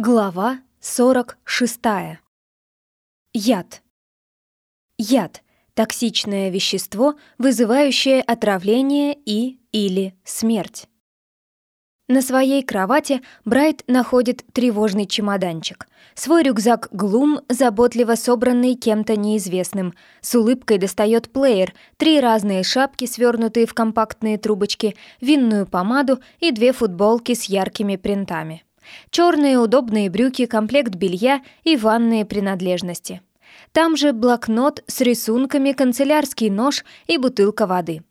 Глава 46. Яд. Яд – токсичное вещество, вызывающее отравление и или смерть. На своей кровати Брайт находит тревожный чемоданчик. Свой рюкзак Глум, заботливо собранный кем-то неизвестным. С улыбкой достает плеер, три разные шапки, свернутые в компактные трубочки, винную помаду и две футболки с яркими принтами черные удобные брюки, комплект белья и ванные принадлежности. Там же блокнот с рисунками, канцелярский нож и бутылка воды.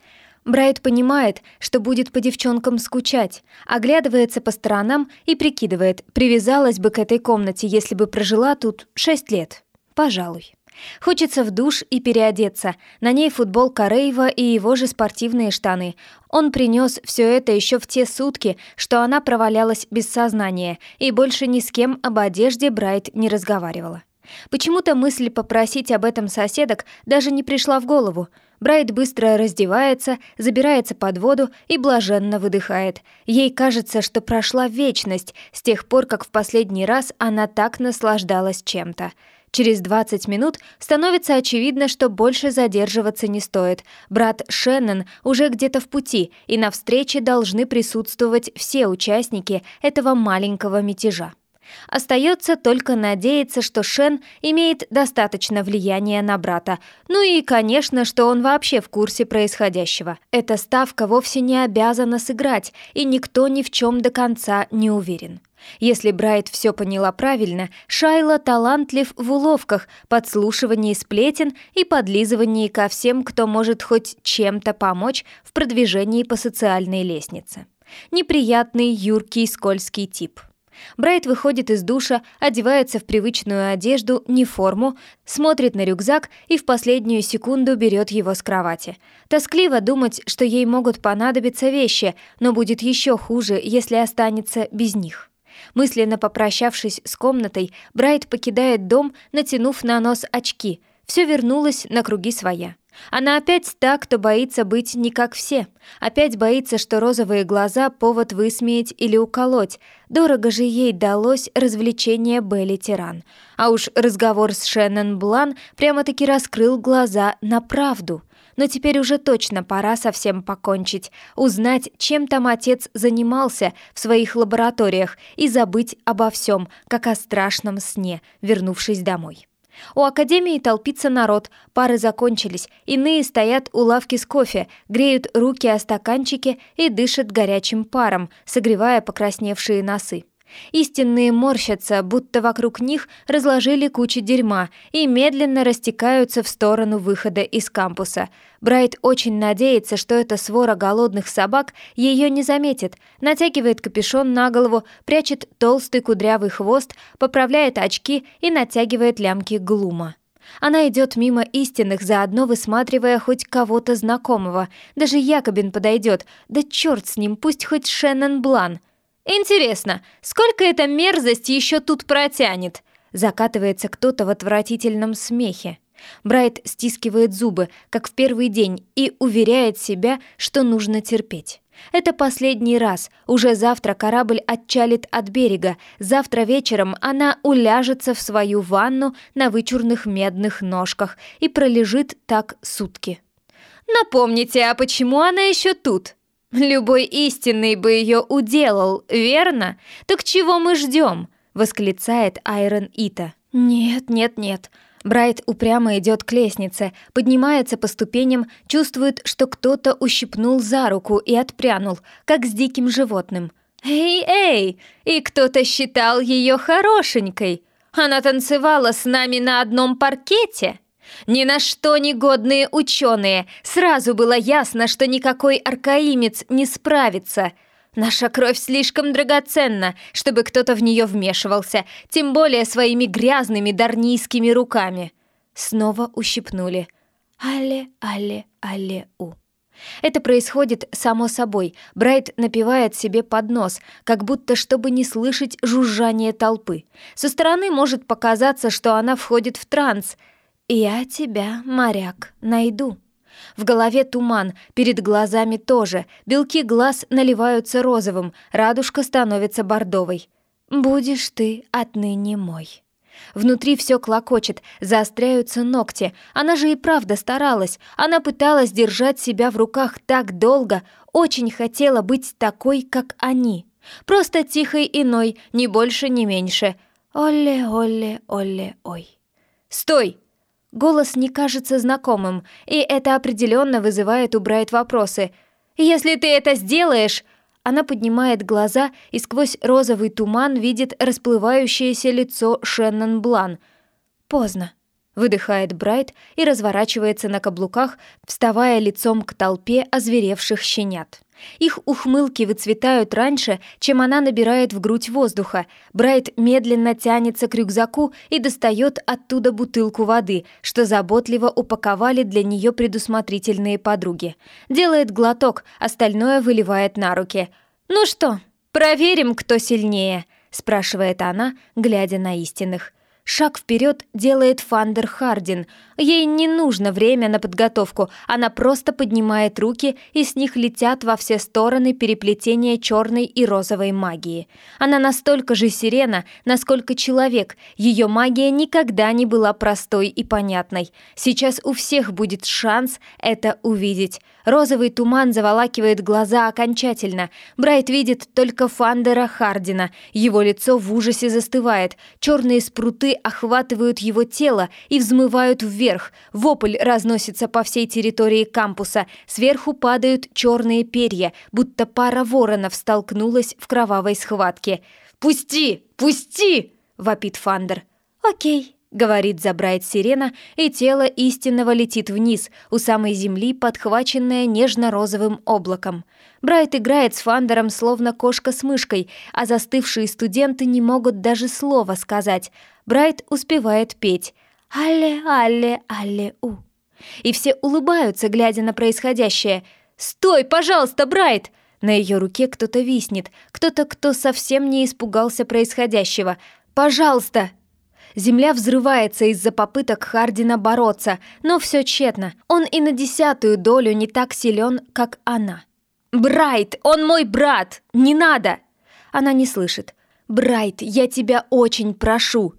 Брайт понимает, что будет по девчонкам скучать, оглядывается по сторонам и прикидывает, привязалась бы к этой комнате, если бы прожила тут шесть лет. Пожалуй. Хочется в душ и переодеться. На ней футболка Рейва и его же спортивные штаны. Он принес все это еще в те сутки, что она провалялась без сознания, и больше ни с кем об одежде Брайт не разговаривала. Почему-то мысль попросить об этом соседок даже не пришла в голову. Брайт быстро раздевается, забирается под воду и блаженно выдыхает. Ей кажется, что прошла вечность с тех пор, как в последний раз она так наслаждалась чем-то. Через 20 минут становится очевидно, что больше задерживаться не стоит. Брат Шеннон уже где-то в пути, и на встрече должны присутствовать все участники этого маленького мятежа. Остается только надеяться, что Шен имеет достаточно влияния на брата. Ну и, конечно, что он вообще в курсе происходящего. Эта ставка вовсе не обязана сыграть, и никто ни в чем до конца не уверен. Если Брайт все поняла правильно, Шайла талантлив в уловках, подслушивании сплетен и подлизывании ко всем, кто может хоть чем-то помочь в продвижении по социальной лестнице. Неприятный, юркий, скользкий тип. Брайт выходит из душа, одевается в привычную одежду, не форму, смотрит на рюкзак и в последнюю секунду берет его с кровати. Тоскливо думать, что ей могут понадобиться вещи, но будет еще хуже, если останется без них. Мысленно попрощавшись с комнатой, Брайт покидает дом, натянув на нос очки. Все вернулось на круги своя. Она опять та, кто боится быть не как все. Опять боится, что розовые глаза — повод высмеять или уколоть. Дорого же ей далось развлечение Белли Тиран. А уж разговор с Шеннон Блан прямо-таки раскрыл глаза на правду но теперь уже точно пора совсем покончить, узнать, чем там отец занимался в своих лабораториях и забыть обо всем, как о страшном сне, вернувшись домой. У академии толпится народ, пары закончились, иные стоят у лавки с кофе, греют руки о стаканчике и дышат горячим паром, согревая покрасневшие носы. Истинные морщатся, будто вокруг них разложили кучу дерьма и медленно растекаются в сторону выхода из кампуса. Брайт очень надеется, что эта свора голодных собак ее не заметит, натягивает капюшон на голову, прячет толстый кудрявый хвост, поправляет очки и натягивает лямки глума. Она идет мимо истинных, заодно высматривая хоть кого-то знакомого. Даже Якобин подойдет. Да черт с ним, пусть хоть Шеннон Блан. «Интересно, сколько эта мерзость еще тут протянет?» Закатывается кто-то в отвратительном смехе. Брайт стискивает зубы, как в первый день, и уверяет себя, что нужно терпеть. Это последний раз. Уже завтра корабль отчалит от берега. Завтра вечером она уляжется в свою ванну на вычурных медных ножках и пролежит так сутки. «Напомните, а почему она еще тут?» Любой истинный бы ее уделал, верно? Так чего мы ждем? восклицает Айрон Ита. Нет, нет, нет. Брайт упрямо идет к лестнице, поднимается по ступеням, чувствует, что кто-то ущипнул за руку и отпрянул, как с диким животным. «Эй, эй! И кто-то считал ее хорошенькой! Она танцевала с нами на одном паркете!» Ни на что негодные ученые. Сразу было ясно, что никакой аркаимец не справится. Наша кровь слишком драгоценна, чтобы кто-то в нее вмешивался, тем более своими грязными дарнийскими руками. Снова ущипнули. Але, але, але, у. Это происходит само собой. Брайт напевает себе под нос, как будто чтобы не слышать жужжание толпы. Со стороны может показаться, что она входит в транс — «Я тебя, моряк, найду». В голове туман, перед глазами тоже, белки глаз наливаются розовым, радужка становится бордовой. «Будешь ты отныне мой». Внутри все клокочет, заостряются ногти. Она же и правда старалась. Она пыталась держать себя в руках так долго, очень хотела быть такой, как они. Просто тихой иной, ни больше, ни меньше. Оле, оле, оле, ой. «Стой!» Голос не кажется знакомым, и это определенно вызывает у Брайт вопросы. «Если ты это сделаешь...» Она поднимает глаза и сквозь розовый туман видит расплывающееся лицо Шеннон Блан. «Поздно», — выдыхает Брайт и разворачивается на каблуках, вставая лицом к толпе озверевших щенят. Их ухмылки выцветают раньше, чем она набирает в грудь воздуха. Брайт медленно тянется к рюкзаку и достает оттуда бутылку воды, что заботливо упаковали для нее предусмотрительные подруги. Делает глоток, остальное выливает на руки. «Ну что, проверим, кто сильнее?» — спрашивает она, глядя на истинных. Шаг вперед делает Фандер Хардин. Ей не нужно время на подготовку, она просто поднимает руки, и с них летят во все стороны переплетения черной и розовой магии. Она настолько же сирена, насколько человек. Ее магия никогда не была простой и понятной. Сейчас у всех будет шанс это увидеть. Розовый туман заволакивает глаза окончательно. Брайт видит только Фандера Хардина. Его лицо в ужасе застывает. Черные спруты охватывают его тело и взмывают вверх. Вопль разносится по всей территории кампуса. Сверху падают черные перья, будто пара воронов столкнулась в кровавой схватке. «Пусти! Пусти!» — вопит Фандер. «Окей», — говорит забрать сирена, и тело истинного летит вниз, у самой земли, подхваченное нежно-розовым облаком. Брайт играет с Фандером, словно кошка с мышкой, а застывшие студенты не могут даже слова сказать. Брайт успевает петь «Алле, алле, алле, у». И все улыбаются, глядя на происходящее. «Стой, пожалуйста, Брайт!» На ее руке кто-то виснет, кто-то, кто совсем не испугался происходящего. «Пожалуйста!» Земля взрывается из-за попыток Хардина бороться, но все тщетно. Он и на десятую долю не так силен, как она. «Брайт, он мой брат! Не надо!» Она не слышит. «Брайт, я тебя очень прошу!»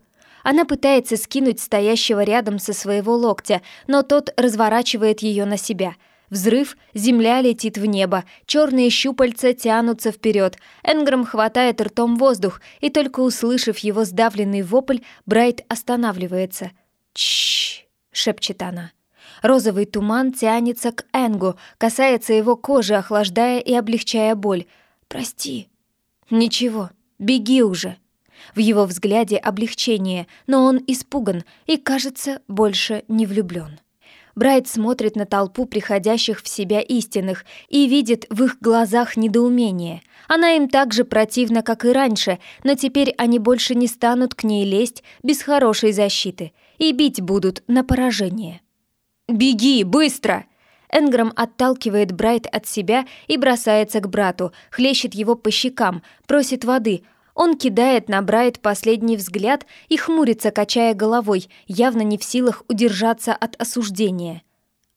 Она пытается скинуть стоящего рядом со своего локтя, но тот разворачивает ее на себя – Взрыв, земля летит в небо, черные щупальца тянутся вперед. Энграм хватает ртом воздух, и только услышав его сдавленный вопль, Брайт останавливается. «Чш!» — шепчет она. Розовый туман тянется к Энгу, касается его кожи, охлаждая и облегчая боль. «Прости». «Ничего, беги уже». В его взгляде облегчение, но он испуган и, кажется, больше не влюблен. Брайт смотрит на толпу приходящих в себя истинных и видит в их глазах недоумение. Она им так же противна, как и раньше, но теперь они больше не станут к ней лезть без хорошей защиты и бить будут на поражение. «Беги, быстро!» Энграм отталкивает Брайт от себя и бросается к брату, хлещет его по щекам, просит воды — он кидает на Брайт последний взгляд и хмурится, качая головой, явно не в силах удержаться от осуждения.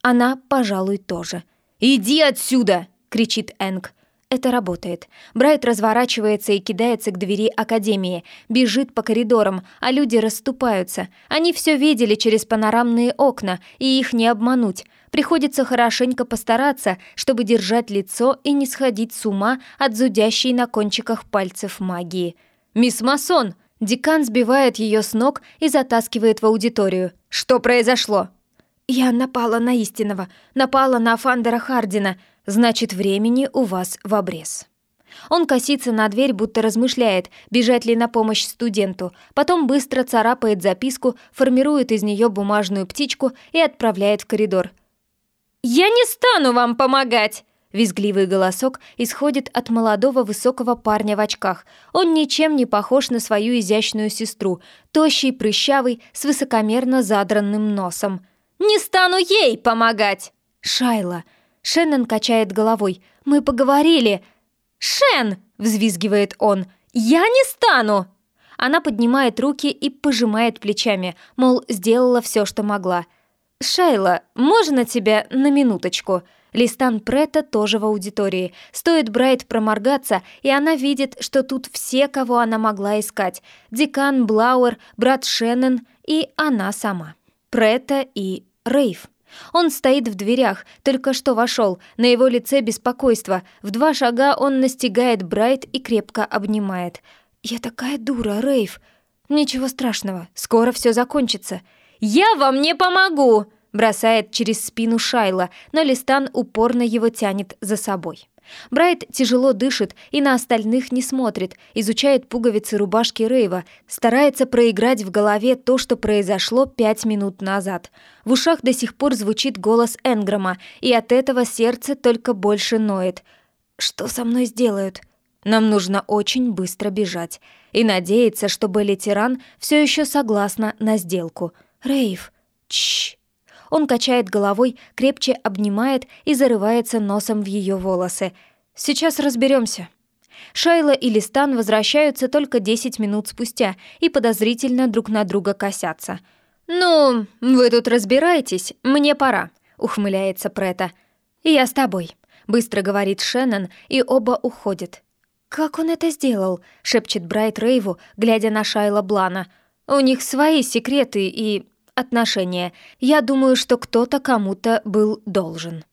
Она, пожалуй, тоже. «Иди отсюда!» — кричит Энг. Это работает. Брайт разворачивается и кидается к двери Академии, бежит по коридорам, а люди расступаются. Они все видели через панорамные окна, и их не обмануть. Приходится хорошенько постараться, чтобы держать лицо и не сходить с ума от зудящей на кончиках пальцев магии. «Мисс Масон!» Декан сбивает ее с ног и затаскивает в аудиторию. «Что произошло?» «Я напала на истинного, напала на Фандера Хардина. Значит, времени у вас в обрез». Он косится на дверь, будто размышляет, бежать ли на помощь студенту, потом быстро царапает записку, формирует из нее бумажную птичку и отправляет в коридор. «Я не стану вам помогать!» Визгливый голосок исходит от молодого высокого парня в очках. Он ничем не похож на свою изящную сестру, тощий, прыщавый, с высокомерно задранным носом. «Не стану ей помогать!» «Шайла!» Шеннон качает головой. «Мы поговорили!» «Шен!» — взвизгивает он. «Я не стану!» Она поднимает руки и пожимает плечами, мол, сделала все, что могла. «Шайла, можно тебя на минуточку?» Листан Прета тоже в аудитории. Стоит Брайт проморгаться, и она видит, что тут все, кого она могла искать. Декан, Блауэр, брат Шеннон и она сама. Прета и Рейв. Он стоит в дверях, только что вошел, на его лице беспокойство. В два шага он настигает Брайт и крепко обнимает. «Я такая дура, Рейв!» «Ничего страшного, скоро все закончится». «Я вам не помогу!» Бросает через спину Шайла, но Листан упорно его тянет за собой. Брайт тяжело дышит и на остальных не смотрит, изучает пуговицы рубашки Рейва, старается проиграть в голове то, что произошло пять минут назад. В ушах до сих пор звучит голос Энгрома, и от этого сердце только больше ноет. «Что со мной сделают?» Нам нужно очень быстро бежать и надеяться, что Белли Тиран все еще согласна на сделку. Рейв, чш. Он качает головой, крепче обнимает и зарывается носом в ее волосы. «Сейчас разберемся. Шайла и Листан возвращаются только 10 минут спустя и подозрительно друг на друга косятся. «Ну, вы тут разбираетесь, мне пора», — ухмыляется Прета. «Я с тобой», — быстро говорит Шеннон, и оба уходят. «Как он это сделал?» — шепчет Брайт Рейву, глядя на Шайла Блана. «У них свои секреты и отношения. Я думаю, что кто-то кому-то был должен.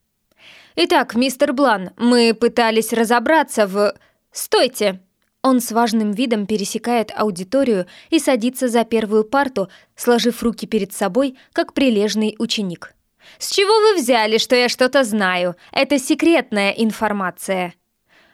Итак, мистер Блан, мы пытались разобраться в... Стойте! Он с важным видом пересекает аудиторию и садится за первую парту, сложив руки перед собой, как прилежный ученик. «С чего вы взяли, что я что-то знаю? Это секретная информация».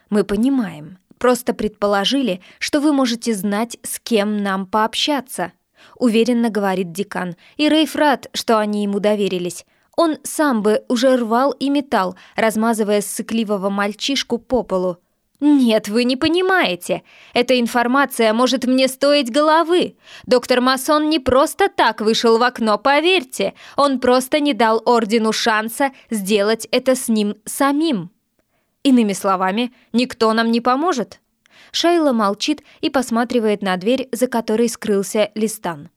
«Мы понимаем. Просто предположили, что вы можете знать, с кем нам пообщаться», — уверенно говорит декан, и Рейф рад, что они ему доверились. Он сам бы уже рвал и метал, размазывая сыкливого мальчишку по полу. «Нет, вы не понимаете. Эта информация может мне стоить головы. Доктор Масон не просто так вышел в окно, поверьте. Он просто не дал Ордену шанса сделать это с ним самим. Иными словами, никто нам не поможет». Шайла молчит и посматривает на дверь, за которой скрылся Листан.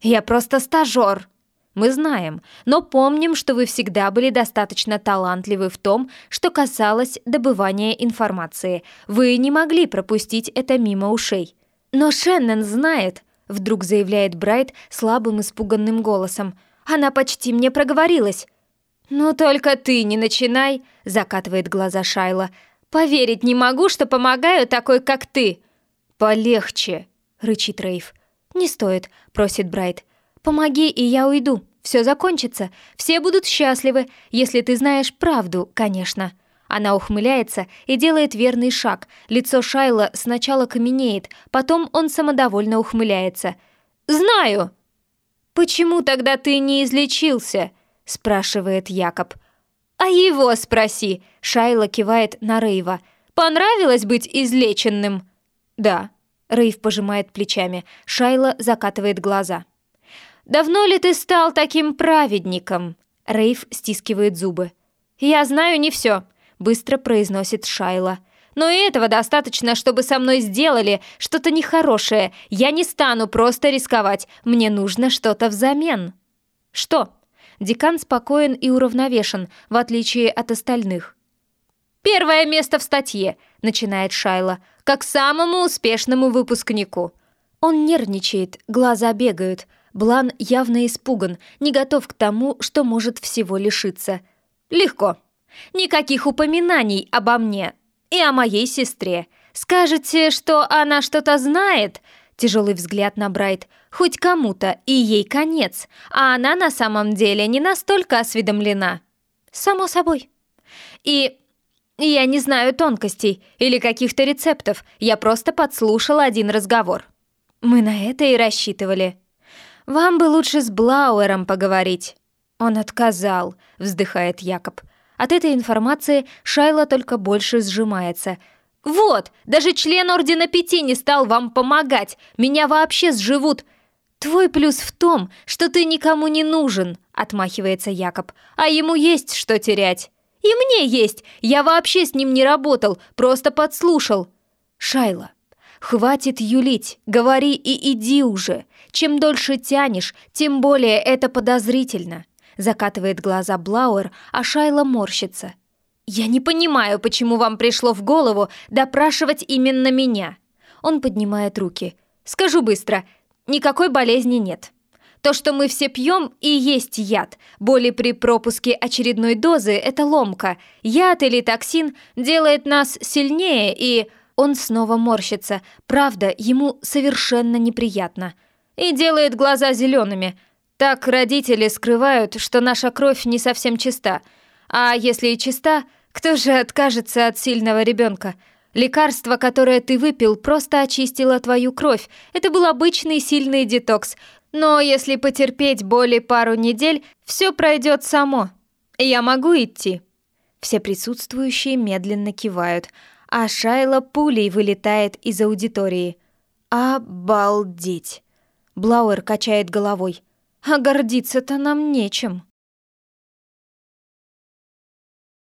«Я просто стажер!» «Мы знаем, но помним, что вы всегда были достаточно талантливы в том, что касалось добывания информации. Вы не могли пропустить это мимо ушей». «Но Шеннон знает», — вдруг заявляет Брайт слабым испуганным голосом. «Она почти мне проговорилась». «Ну только ты не начинай», — закатывает глаза Шайла. Поверить не могу, что помогаю такой, как ты!» «Полегче!» — рычит Рейв. «Не стоит», — просит Брайт. «Помоги, и я уйду. Все закончится. Все будут счастливы, если ты знаешь правду, конечно». Она ухмыляется и делает верный шаг. Лицо Шайла сначала каменеет, потом он самодовольно ухмыляется. «Знаю!» «Почему тогда ты не излечился?» — спрашивает Якоб. «А его спроси!» — Шайла кивает на Рейва. «Понравилось быть излеченным?» «Да». Рейв пожимает плечами. Шайла закатывает глаза. «Давно ли ты стал таким праведником?» Рейв стискивает зубы. «Я знаю не все», — быстро произносит Шайла. «Но и этого достаточно, чтобы со мной сделали что-то нехорошее. Я не стану просто рисковать. Мне нужно что-то взамен». «Что?» Декан спокоен и уравновешен, в отличие от остальных. «Первое место в статье», — начинает Шайла, «как самому успешному выпускнику». Он нервничает, глаза бегают. Блан явно испуган, не готов к тому, что может всего лишиться. «Легко. Никаких упоминаний обо мне и о моей сестре. Скажете, что она что-то знает?» Тяжелый взгляд на Брайт. Хоть кому-то, и ей конец. А она на самом деле не настолько осведомлена. Само собой. И я не знаю тонкостей или каких-то рецептов. Я просто подслушала один разговор. Мы на это и рассчитывали. Вам бы лучше с Блауэром поговорить. Он отказал, вздыхает Якоб. От этой информации Шайла только больше сжимается – «Вот, даже член Ордена Пяти не стал вам помогать. Меня вообще сживут». «Твой плюс в том, что ты никому не нужен», — отмахивается Якоб. «А ему есть что терять». «И мне есть. Я вообще с ним не работал, просто подслушал». «Шайла, хватит юлить, говори и иди уже. Чем дольше тянешь, тем более это подозрительно. Закатывает глаза Блауэр, а Шайла морщится. «Я не понимаю, почему вам пришло в голову допрашивать именно меня». Он поднимает руки. «Скажу быстро, никакой болезни нет». То, что мы все пьем, и есть яд. Боли при пропуске очередной дозы – это ломка. Яд или токсин делает нас сильнее, и... Он снова морщится. Правда, ему совершенно неприятно. И делает глаза зелеными. Так родители скрывают, что наша кровь не совсем чиста. А если и чиста, кто же откажется от сильного ребенка? Лекарство, которое ты выпил, просто очистило твою кровь. Это был обычный сильный детокс – но если потерпеть более пару недель, все пройдет само. Я могу идти». Все присутствующие медленно кивают, а Шайла пулей вылетает из аудитории. «Обалдеть!» Блауэр качает головой. «А гордиться-то нам нечем».